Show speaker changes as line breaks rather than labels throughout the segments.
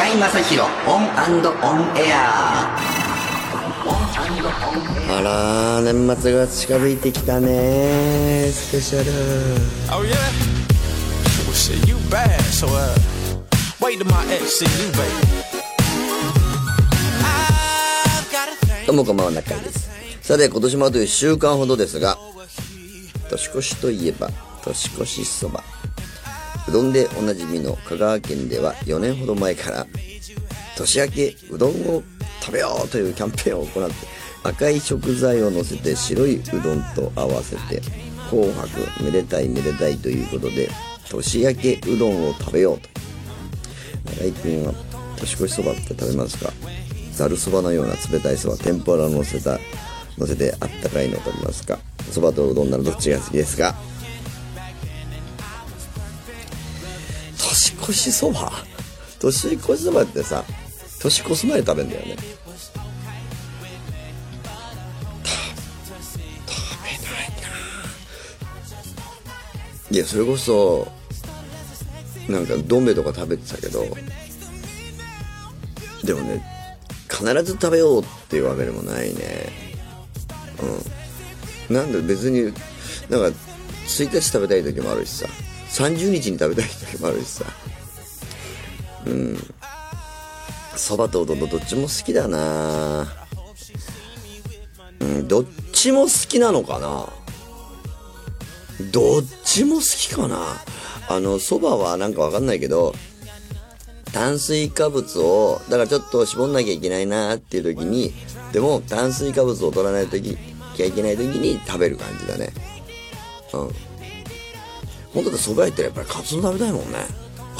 中居正広 ON and ON AIR
あら年末が近づいてきたねスペシャル
Oh yeah? Well shit, you bad, so uh wait till my ex see you, baby. I've got a thing.
どうもこんばんは中居ですさて今年もあと1週間ほどですが年越しといえば年越しそばうどんでおなじみの香川県では4年ほど前から年明けうどんを食べようというキャンペーンを行って赤い食材を乗せて白いうどんと合わせて紅白めでたいめでたいということで年明けうどんを食べようと。中井君は年越しそばって食べますか？ざるそばのような冷たいそば天ぷらを乗せた乗せてあったかいのを食べますか？そばとうどんならどっちが好きですか？越しそば？年越しそばってさ年越す前に食べんだよね。食べないな。いやそれこそなんかどん兵衛とか食べてたけどでもね必ず食べようっていうわけでもないね。うん。なんで別になんか1日食べたい時もあるしさ。30日に食べたい時もあるしさ。うん。そばとうどんとどっちも好きだな。うんどっちも好きなのかな。どっちも好きかな。あのそばはなんかわかんないけど炭水化物をだからちょっと絞んなきゃいけないなっていう時にでも炭水化物を取らないときゃいけない時に食べる感じだねうん本当だそば屋ってやっぱりカツ丼食べたいもんね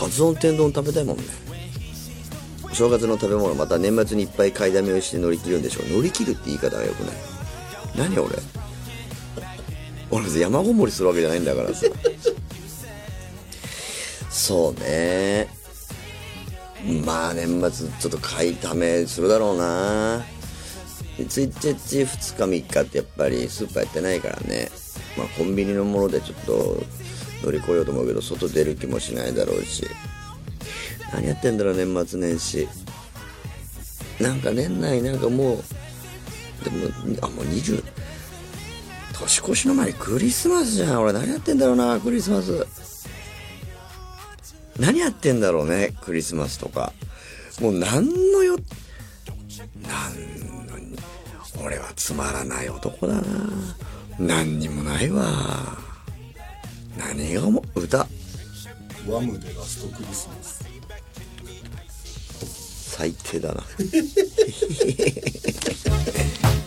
カツ丼天丼食べたいもんね。お正月の食べ物また年末にいっぱい買いだめをして乗り切るんでしょう。乗り切るって言い方がよくない。何俺。俺山ごもりするわけじゃないんだからさ。そうね。まあ年末ちょっと買いためするだろうな。1日2日3日ってやっぱりスーパーやってないからね。まあコンビニのものでちょっと乗り越えようと思うけど外出る気もしないだろうし。何やってんだろう年末年始。なんか年内なんかもうでもあもう20年越しの前にクリスマスじゃん。俺何やってんだろうなクリスマス。何やってんだろうねクリスマスとか。もう何のよ何の俺はつまらない男だな。何にもないわ。何がも歌。
ワムでラストクリスマス。
最低だな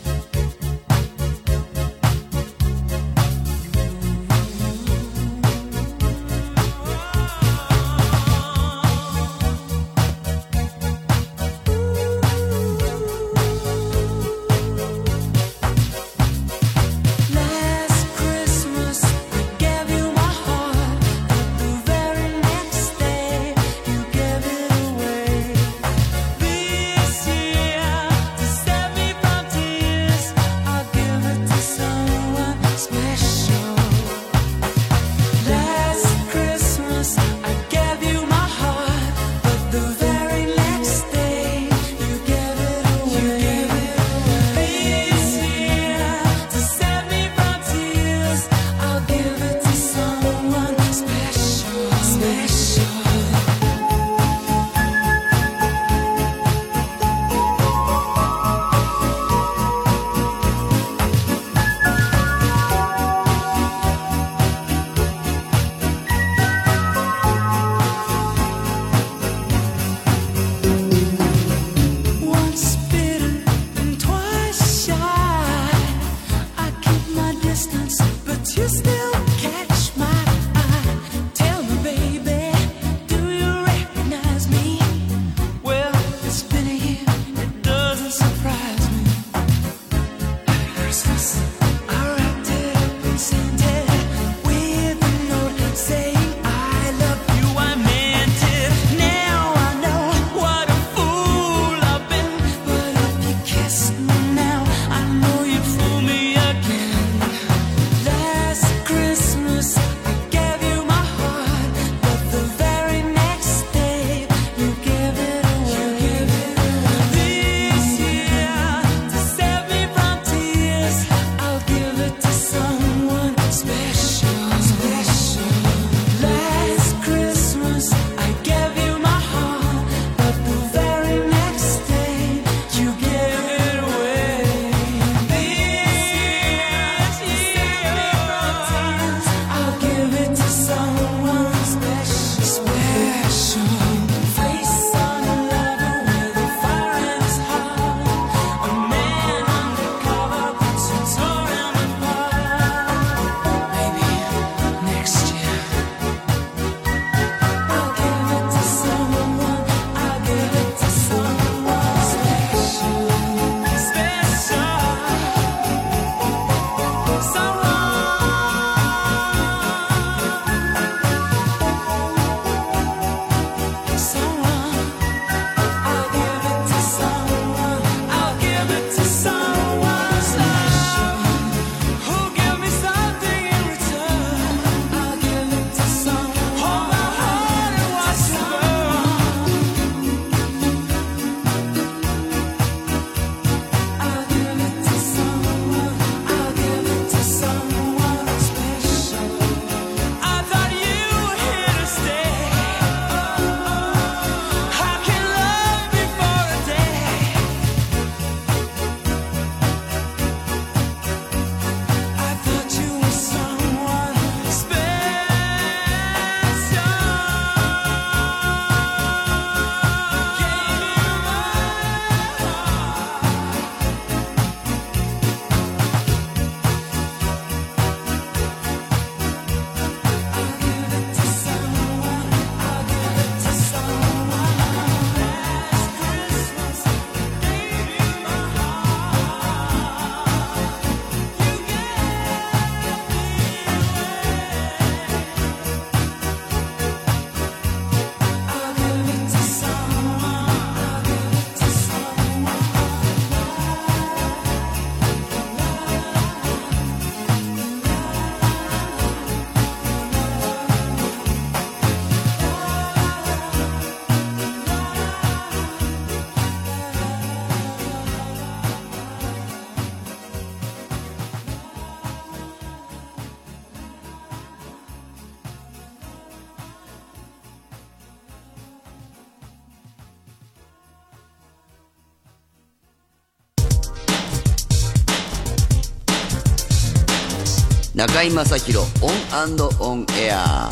中居正広 ON and ON AIR。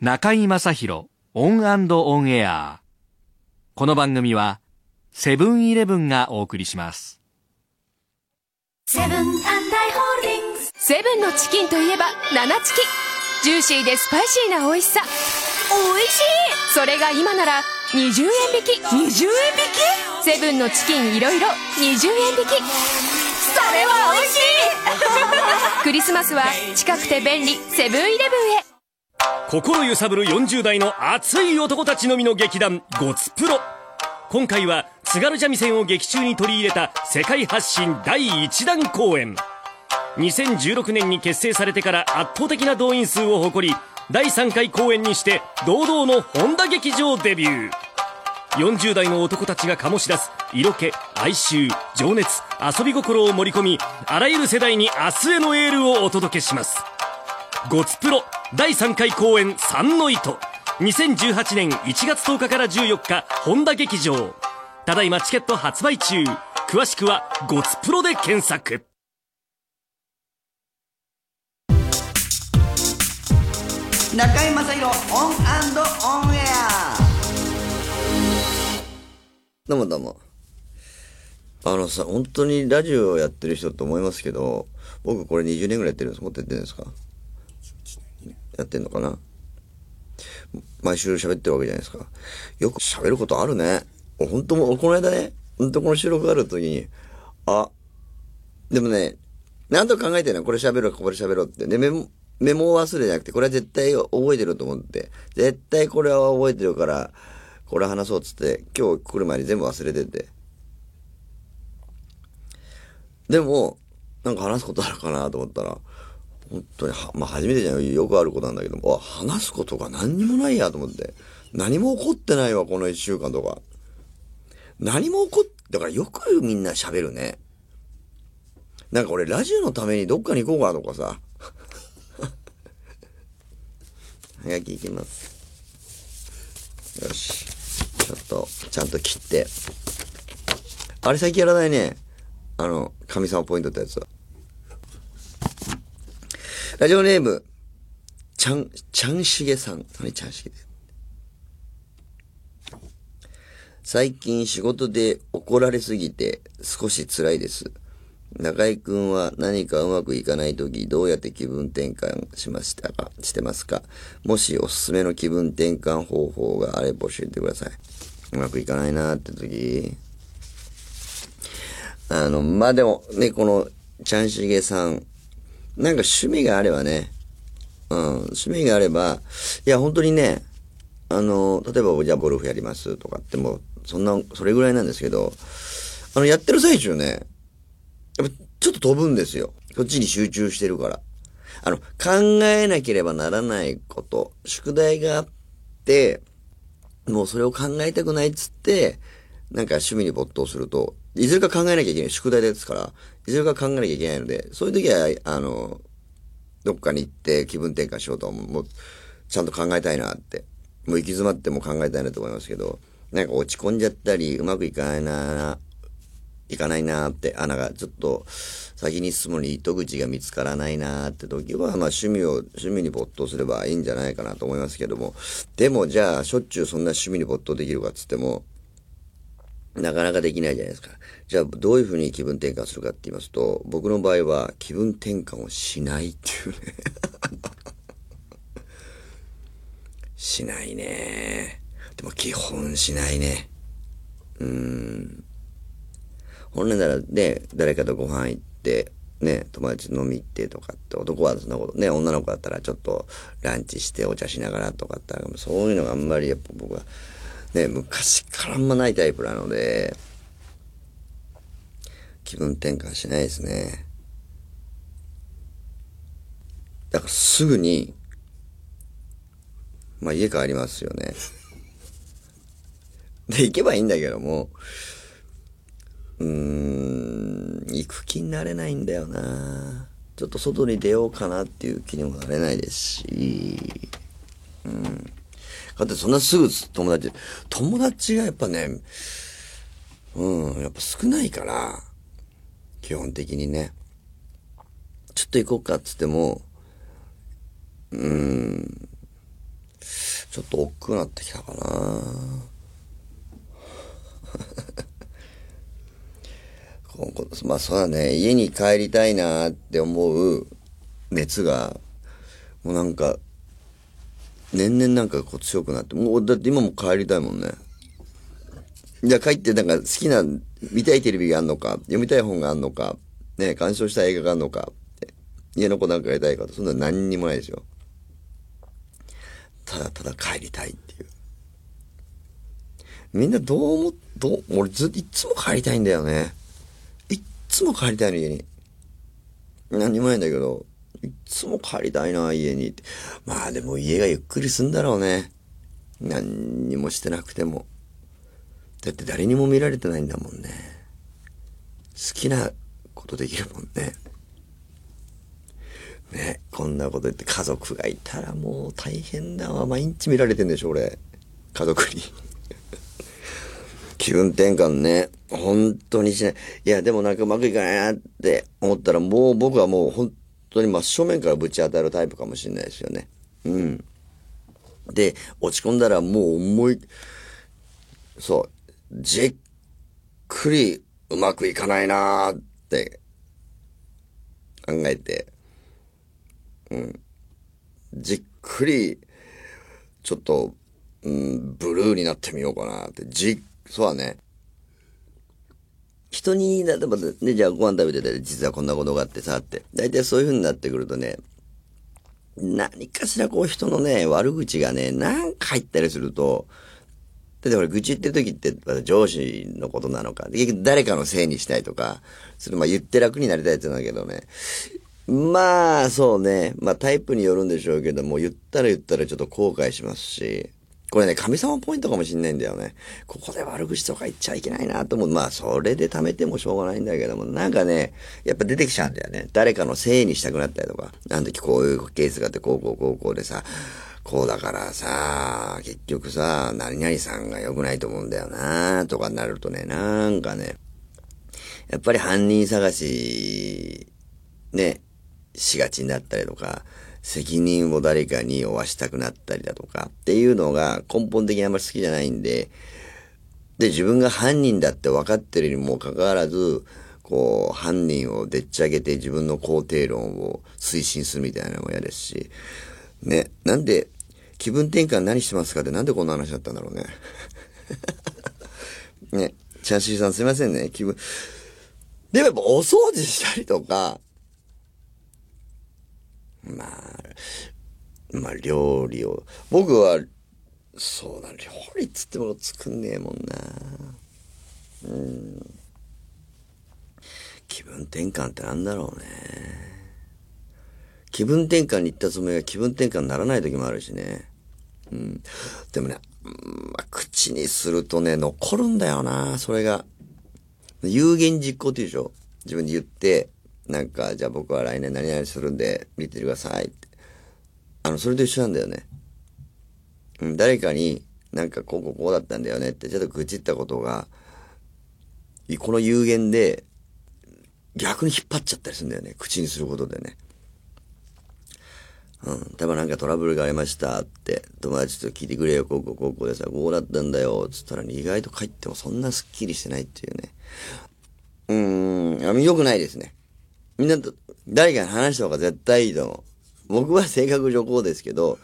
中居正広 ON and ON AIR。この番組はセブンイレブンがお送りします。
セブンアイ・ホールディングスセブンのチキンといえばななチキ。ジューシーでスパイシーな美味しさ。美味しい。それが今なら20円引き。20円引き？セブンのチキンいろいろ20円引き。それは美味しい。クリスマスは近くて便利セブンイレブンへ。
心揺さぶる40代の熱い男たちのみの劇団ゴツプロ。今回は津軽三味線を劇中に取り入れた世界発信第1弾公演。2016年に結成されてから圧倒的な動員数を誇り第3回公演にして堂々の本田劇場デビュー。40代の男たちが醸し出す色気哀愁情熱遊び心を盛り込みあらゆる世代に明日へのエールをお届けします。ゴツプロ第3回公演三の糸。2018年1月10日から14日本田劇場。ただいまチケット発売中。詳しくはゴツプロで検索。
中居正広オンオンエア。
どうもどうも。あのさ、本当にラジオやってる人と思いますけど、僕これ20年ぐらいやってるんです。もっとやってるんですか？やってんのかな？毎週喋ってるわけじゃないですか。よく喋ることあるね。本当も、この間ね、本当この収録がある時に、あ、でもね、何と考えてるのこれ喋ろう、これ喋ろうって。で、メモ、メモ忘れじゃなくて、これは絶対覚えてると思って、絶対これは覚えてるから、これ話そうっつって、今日来る前に全部忘れてて。でも、なんか話すことあるかなと思ったら、本当には、まあ初めてじゃないよくあることなんだけども、話すことが何にもないやと思って。何も起こってないわ、この一週間とか。何も起こっ、だからよくみんな喋るね。なんか俺ラジオのためにどっかに行こうかとかさ。早き行きます。よし。ちょっと、ちゃんと切って。あれ最近やらないね。あの、神様ポイントってやつは。ラジオネーム、ちゃん、ちゃんしげさん。何ちゃんしげ？って最近仕事で怒られすぎて少し辛いです。中井くんは何かうまくいかないときどうやって気分転換しましたか？してますか？もしおすすめの気分転換方法があれば教えてください。うまくいかないなーってとき。あの、まあ、でもね、この、ちゃんしげさん、なんか趣味があればね、うん、趣味があれば、いや、本当にね、あの、例えば、じゃあゴルフやりますとかっても、そんな、それぐらいなんですけど、あの、やってる最中ね、やっぱちょっと飛ぶんですよ。こっちに集中してるから。あの、考えなければならないこと、宿題があって、もうそれを考えたくないっつって、なんか趣味に没頭すると、いずれか考えなきゃいけない。宿題ですから、いずれか考えなきゃいけないので、そういう時は、あの、どっかに行って気分転換しようと思う。もう、ちゃんと考えたいなって。もう行き詰まっても考えたいなと思いますけど、なんか落ち込んじゃったり、うまくいかないな、いかないなって、穴がちょっと先に進むのに糸口が見つからないなって時は、まあ趣味を、趣味に没頭すればいいんじゃないかなと思いますけども、でもじゃあしょっちゅうそんな趣味に没頭できるかっつっても、なかなかできないじゃないですか。じゃあどういうふうに気分転換するかって言いますと、僕の場合は気分転換をしないっていうね。しないね。でも基本しないね。うーん。本来ならね、誰かとご飯行って、ね、友達飲み行ってとかって、男はそんなこと、ね、女の子だったらちょっとランチしてお茶しながらとかって、そういうのがあんまりやっぱ僕は、ね、昔からあんまないタイプなので、気分転換しないですね。だからすぐに、まあ家帰りますよね。で、行けばいいんだけども、うーん、行く気になれないんだよな。ちょっと外に出ようかなっていう気にもなれないですし、うん。だってそんなすぐ友達、友達がやっぱね、うん、やっぱ少ないから、基本的にね。ちょっと行こうかっつっても、うーん、ちょっと億劫になってきたかな まあそうだね、家に帰りたいなって思う熱が、もうなんか、年々なんかこう強くなって、もうだって今も帰りたいもんね。じゃあ帰ってなんか好きな、見たいテレビがあんのか、読みたい本があんのか、ね、鑑賞したい映画があんのか、家の子なんかやりたいかと、そんな何にもないですよ。ただただ帰りたいっていう。みんなどう思、どう、俺ずいつも帰りたいんだよね。いつも帰りたいの家に。何にもないんだけど、いつも帰りたいな、家に。まあでも家がゆっくりすんだろうね。何にもしてなくても。だって誰にも見られてないんだもんね。好きなことできるもんね。ね、こんなこと言って家族がいたらもう大変だわ。毎日見られてんでしょ、俺。家族に。気分転換ね。本当にしない。いや、でもなんかうまくいかないなって思ったら、もう僕はもう本当に真正面からぶち当たるタイプかもしれないですよね。うん。で、落ち込んだらもう思い、そう、じっくりうまくいかないなーって考えて、うん。じっくり、ちょっと、うん、ブルーになってみようかなって。じ、そうだね。人に、例えばね、じゃあご飯食べてて、実はこんなことがあってさ、って。大体そういう風になってくるとね、何かしらこう人のね、悪口がね、なんか入ったりすると、だって俺愚痴言ってる時って上司のことなのか、結局誰かのせいにしたいとか、それまあ言って楽になりたいって言うんだけどね。まあ、そうね。まあタイプによるんでしょうけども、言ったら言ったらちょっと後悔しますし、これね、神様ポイントかもしんないんだよね。ここで悪口とか言っちゃいけないなと思う。まあ、それで貯めてもしょうがないんだけども、なんかね、やっぱ出てきちゃうんだよね。誰かのせいにしたくなったりとか。なん時こういうケースがあって、こうこうこうこうでさ、こうだからさ、結局さ、何々さんが良くないと思うんだよなとかになるとね、なんかね、やっぱり犯人探し、ね、しがちになったりとか、責任を誰かに負わしたくなったりだとかっていうのが根本的にあんまり好きじゃないんで、で、自分が犯人だって分かってるにもかかわらず、こう、犯人をでっち上げて自分の肯定論を推進するみたいなのも嫌ですし、ね、なんで、気分転換何してますかってなんでこんな話だったんだろうね。ね、チャンシーさんすいませんね、気分。でもやっぱお掃除したりとか、まあ、まあ料理を、僕は、そうだ、料理っつっても作んねえもんな。うん。気分転換ってなんだろうね。気分転換に行ったつもりが気分転換にならない時もあるしね。うん。でもね、まあ、口にするとね、残るんだよな、それが。有言実行っていうでしょ？自分で言って、なんか、じゃあ僕は来年何々するんで、見ててくださいって。あの、それと一緒なんだよね。うん、誰かに、なんかこうこうこうだったんだよねって、ちょっと愚痴ったことが、この有言で、逆に引っ張っちゃったりするんだよね。口にすることでね。うん。多分なんかトラブルがありましたって、友達と聞いてくれよ、こうこうこうこうでさ、こうだったんだよ、つったら、ね、意外と帰ってもそんなスッキリしてないっていうね。うーん、あ良くないですね。みんなと、誰かに話した方が絶対いいと思う。僕は性格上こうですけど、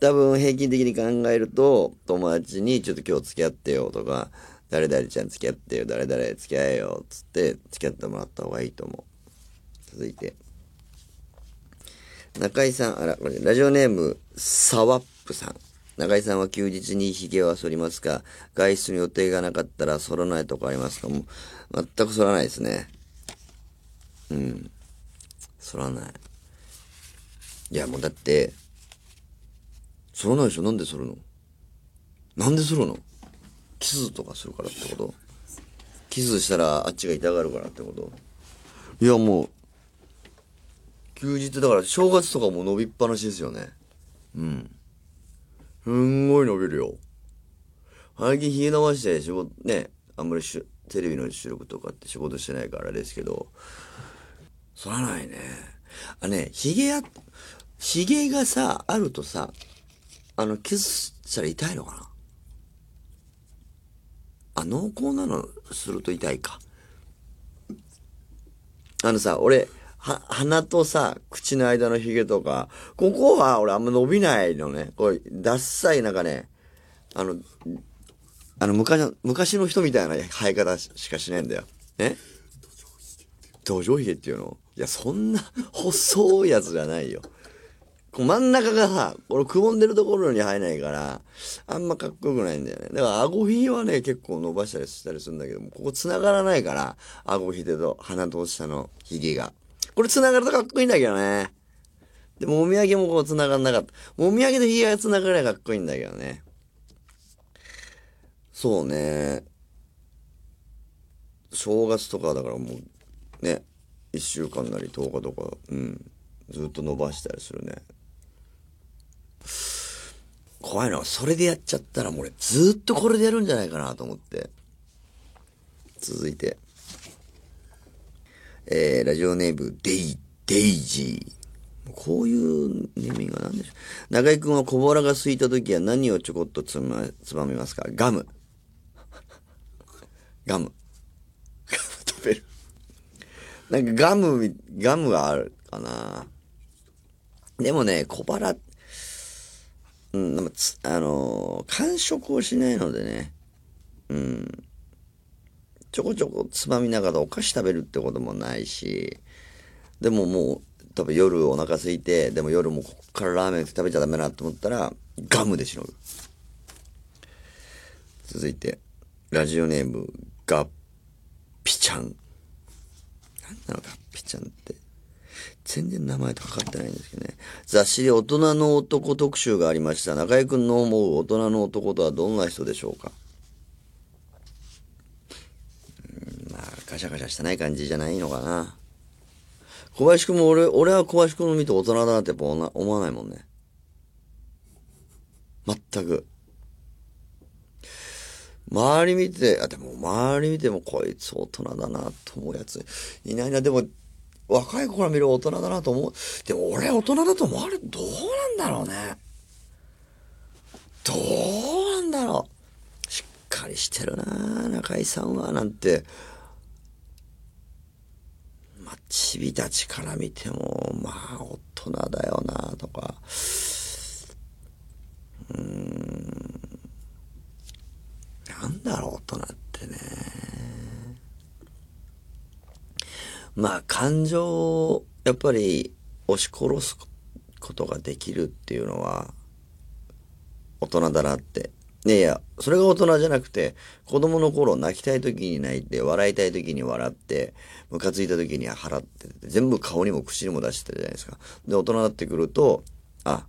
多分平均的に考えると、友達にちょっと今日付き合ってよとか、誰々ちゃん付き合ってよ、誰々付き合えよ、つって付き合ってもらった方がいいと思う。続いて。中井さん、あら、これラジオネーム、サワップさん。中井さんは休日に髭を剃りますか？外出に予定がなかったら剃らないとかありますか？もう、全く剃らないですね。うん。剃らない。いや、もうだって、剃らないでしょ？なんで剃るの？なんで剃るの？キスとかするからってこと？キスしたらあっちが痛がるからってこと？いや、もう、休日だから正月とかも伸びっぱなしですよね。うん。すんごい伸びるよ。最近冷え伸ばして仕事ね、あんまりしゅテレビの収録とかって仕事してないからあれですけど、そらないね。あね、髭や、髭がさ、あるとさ、あの、キスしたら痛いのかな？あ、濃厚なのすると痛いか。あのさ、俺、は、鼻とさ、口の間の髭とか、ここは俺あんま伸びないのね。こう、ダッサいなんかね、あの、あの、昔の、昔の人みたいな生え方しかしないんだよ。ね土壌髭っていうの？いや、そんな 細いやつじゃないよ。真ん中がさ、このくぼんでるところに生えないから、あんまかっこよくないんだよね。だから、顎ひげはね、結構伸ばしたりしたりするんだけども、ここ繋がらないから、顎ひげと鼻と下のひげが。これ繋がるとかっこいいんだけどね。で、もみあげもこう繋がんなかった。もみあげとひげが繋がればかっこいいんだけどね。そうね。正月とかだからもう、ね、一週間なり10日とか、うん、ずっと伸ばしたりするね。怖いのは、それでやっちゃったらもう俺、ずっとこれでやるんじゃないかなと思って。続いて。えー、ラジオネーム、デイ、デイジー。こういうネーミングは何でしょう。中井くんは小腹が空いた時は何をちょこっとつま、つまみますか？ガム。ガム。ガ ム食べる。なんかガム、ガムがあるかな。でもね、小腹って、うん、でもつあのー完食をしないのでね。うん。ちょこちょこつまみながらお菓子食べるってこともないし、でももう、多分夜お腹空いて、でも夜もここからラーメン食べちゃダメなと思ったら、ガムでしのぐ。続いて、ラジオネーム、ガッピちゃん。なんなのガッピちゃんって。全然名前とかかってないんですけどね。雑誌で大人の男特集がありました。中居くんの思う大人の男とはどんな人でしょうかうんまあ、ガシャガシャしてない感じじゃないのかな。小林くんも俺、俺は小林くんを見て大人だなってやっぱ思わ思わないもんね。全く。周り見て、あ、でも周り見てもこいつ大人だなと思うやついないな。でも、若い子から見る大人だなと思う。でも俺大人だと思われ、どうなんだろうね。どうなんだろう。しっかりしてるな中井さんは、なんて。まあ、チビたちから見ても、まあ、大人だよなとか。うーん。なんだろう、大人ってね。まあ、感情を、やっぱり、押し殺すことができるっていうのは、大人だなって。いやいや、それが大人じゃなくて、子供の頃泣きたい時に泣いて、笑いたい時に笑って、ムカついた時には腹立てて、全部顔にも口にも出してるじゃないですか。で、大人になってくると、あ、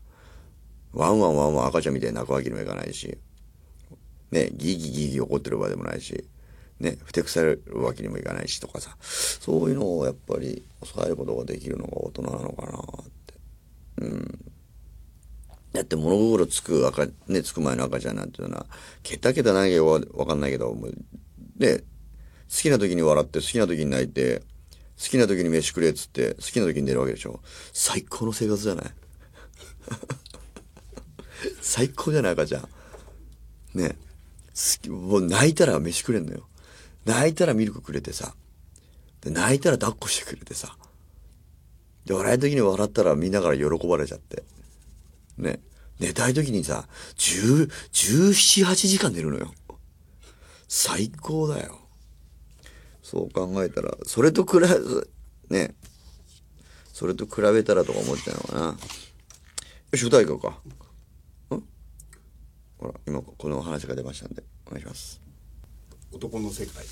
ワンワンワンワン赤ちゃんみたいに泣くわけにもいかないし、ね、ギギギギー怒ってる場でもないし、ね、ふてくされるわけにもいかないしとかさ、そういうのをやっぱり抑えることができるのが大人なのかなって。うん。だって物心つく赤、ね、つく前の赤ちゃんなんていうのは、ケタケタ何かわわかんないけど、もうね、好きな時に笑って、好きな時に泣いて、好きな時に飯くれっつって、好きな時に寝るわけでしょ。最高の生活じゃない？最高じゃない赤ちゃん。ね。好き、もう泣いたら飯くれんのよ。泣いたらミルクくれてさ。で、泣いたら抱っこしてくれてさ。で、笑い時に笑ったらみんなから喜ばれちゃって。ね。寝たい時にさ、十、十七八時間寝るのよ。最高だよ。そう考えたら、それと比べ、ね。それと比べたらとか思っちゃうのかな。よし、歌いこうか。ん？ほら、今この話が出ましたんで、お願いします。
男の世界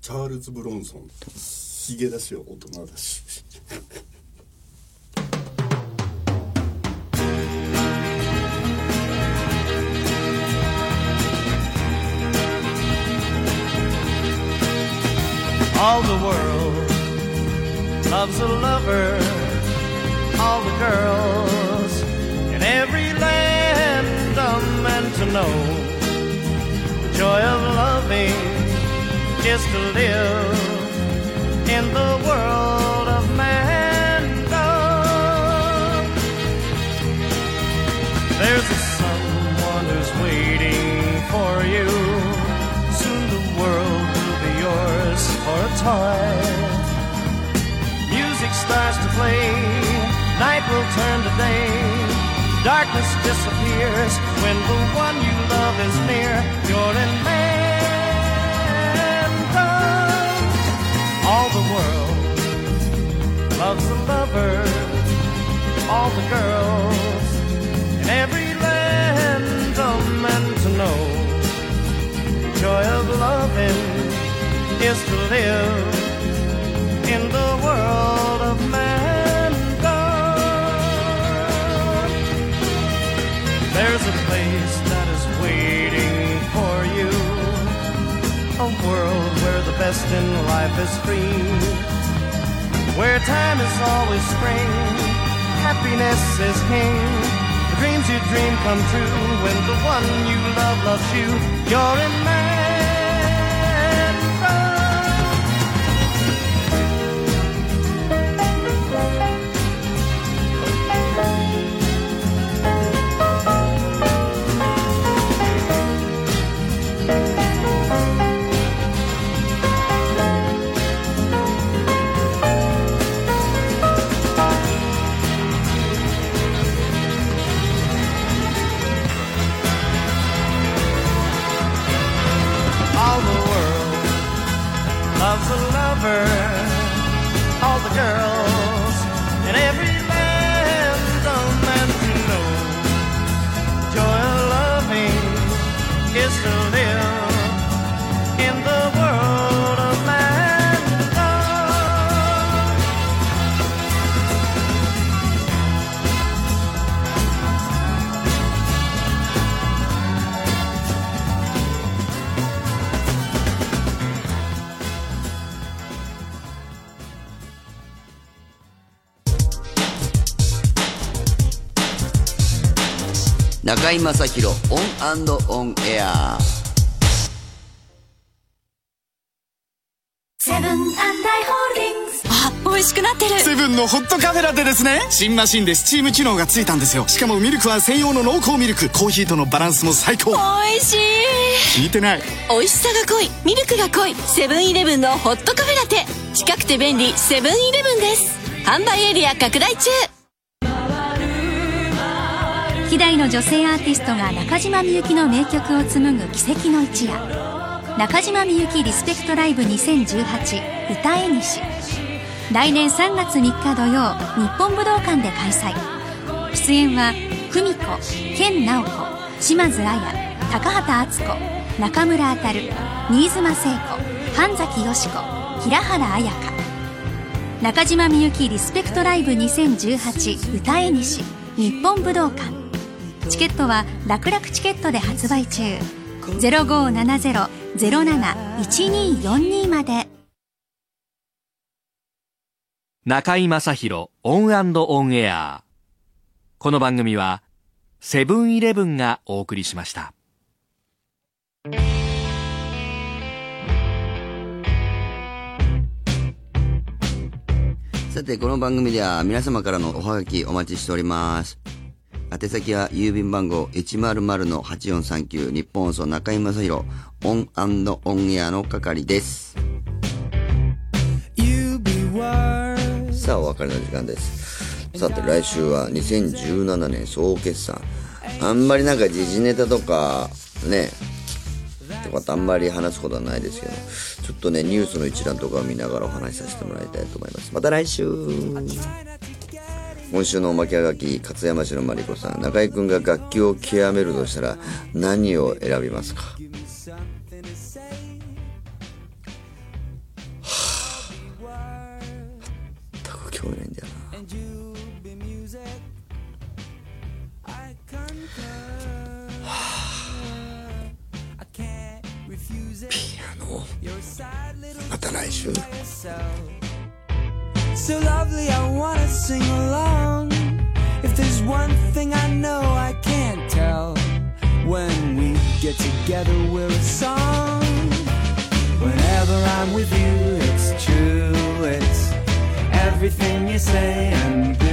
チャールズ・ブロンソンヒゲだしは大人だし
All the world loves a lover. All the girls in every land are meant to know joy of loving is to live in the world Darkness disappears when the one you love is near. You're in Mango. All the world loves a lover. All the girls in every land are meant to know. The Joy of loving is to live in the world of There's a place that is waiting for you. A world where the best in life is free. Where time is always spring. Happiness is king. The dreams you dream come true when the one you love loves you. You're in Mango.
中居正広オンオンエア
セブンアイ・ホールディングス
あ、美味しくなってる。
セブンのホットカフェラテですね。新マシンでスチーム機能がついたんですよ。しかもミルクは専用の濃厚ミルク。コーヒーとのバランスも最高。
美味しい。
聞いてない。
美味しさが濃い。ミルクが濃い。セブンイレブンのホットカフェラテ。近くて便利。セブンイレブンです。販売エリア拡大中
希代の女性アーティストが中島みゆきの名曲を紡ぐ奇跡の一夜。中島みゆきリスペクトライブ2018歌えにし来年3月3日土曜日本武道館で開催。出演は久美子健直子島津亜矢高畑敦子中村あたる新妻聖子半崎よし子平原綾香。中島みゆきリスペクトライブ2018歌えにし日本武道館。チケットは楽々チケットで発売中。0570-071242まで。
中居正広 ON & ON AIR。この番組はセブンイレブンがお送りしました。
さてこの番組では皆様からのおはがきお待ちしております宛先は郵便番号100-8439ニッポン放送中居正広 ON & ON AIR の係です。さあお別れの時間です。さて来週は2017年総決算。あんまりなんか時事ネタとかねとかってあんまり話すことはないですけどちょっとねニュースの一覧とかを見ながらお話しさせてもらいたいと思います。また来週。今週のおまけはがき勝山市のマリコさん。中居君が楽器を極めるとしたら何を選びますか？はあ全く興味ないんだよな。はあピアノ。また来週。
So lovely, I wanna sing along. One thing I know I can't tell, when we get together, we're a song. Whenever I'm with you, it's true. It's everything you say and